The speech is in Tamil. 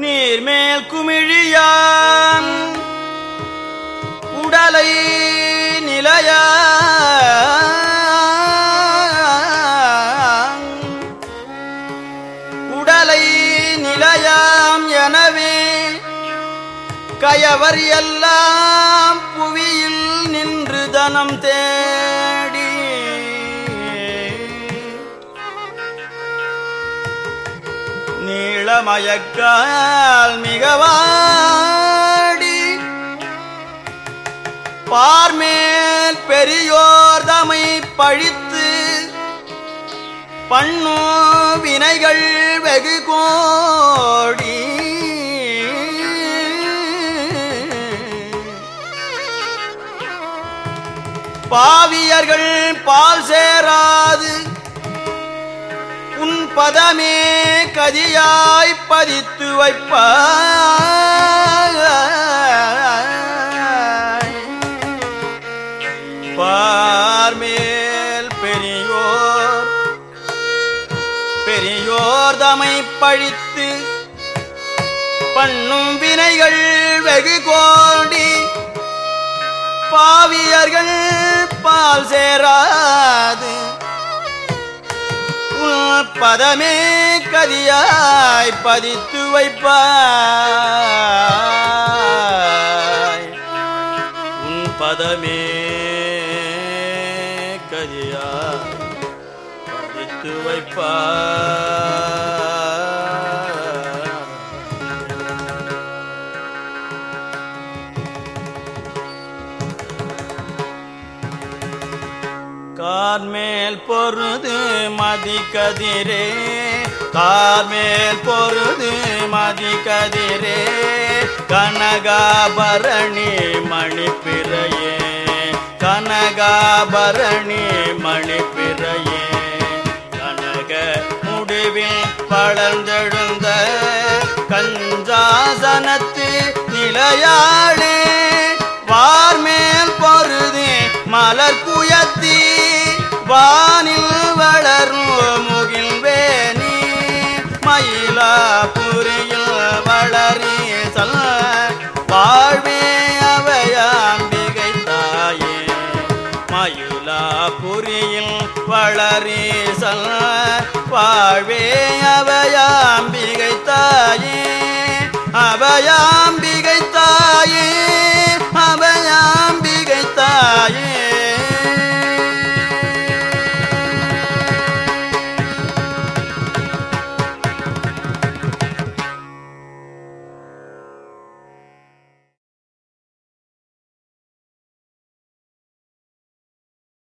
நீர்மேல் குமிழியான் உடலை நிலைய உடலை நிலையாம் எனவே கயவர் எல்லாம் புவியில் நின்று தனம் தேடி நீளமயக்கால் மிகவாடி. பார்மேல் பெரியோர் தமை பழித்து பண்ணோ வினைகள் வெகு கோடி. பாவியர்கள் பால் சேராது உன் பதமே கதியாய் பதித்து வைப்ப பார்மேல் பெரியோர் பெரியோர் தமை பழித்து பண்ணும் வினைகள் வெகு கோடி பாவியர்கள் பால் சேராது. பதமே கதியாய் பதித்து வைப்பாய். உன் பதமே கதியாய் பதித்து வைப்பாய். Carmel பொருது மதிக்கதிரே Carmel பொருது மதிக்கதிரே கனகாபரணி மணிப்பிறையே. கனகாபரணி மணிப்பிறையே. கனக முடிவில் பழந்தெழுந்த கஞ்சாசனத்து வானில் வளரும் முகில் வேணி மயிலாபுரியில் வளரி சல் வாழ்வே அவையாம்பிகை தாயே. மயிலாபுரியில் வளரி சல் வாழ்வே அவையாம்பிகை தாயே. அவையா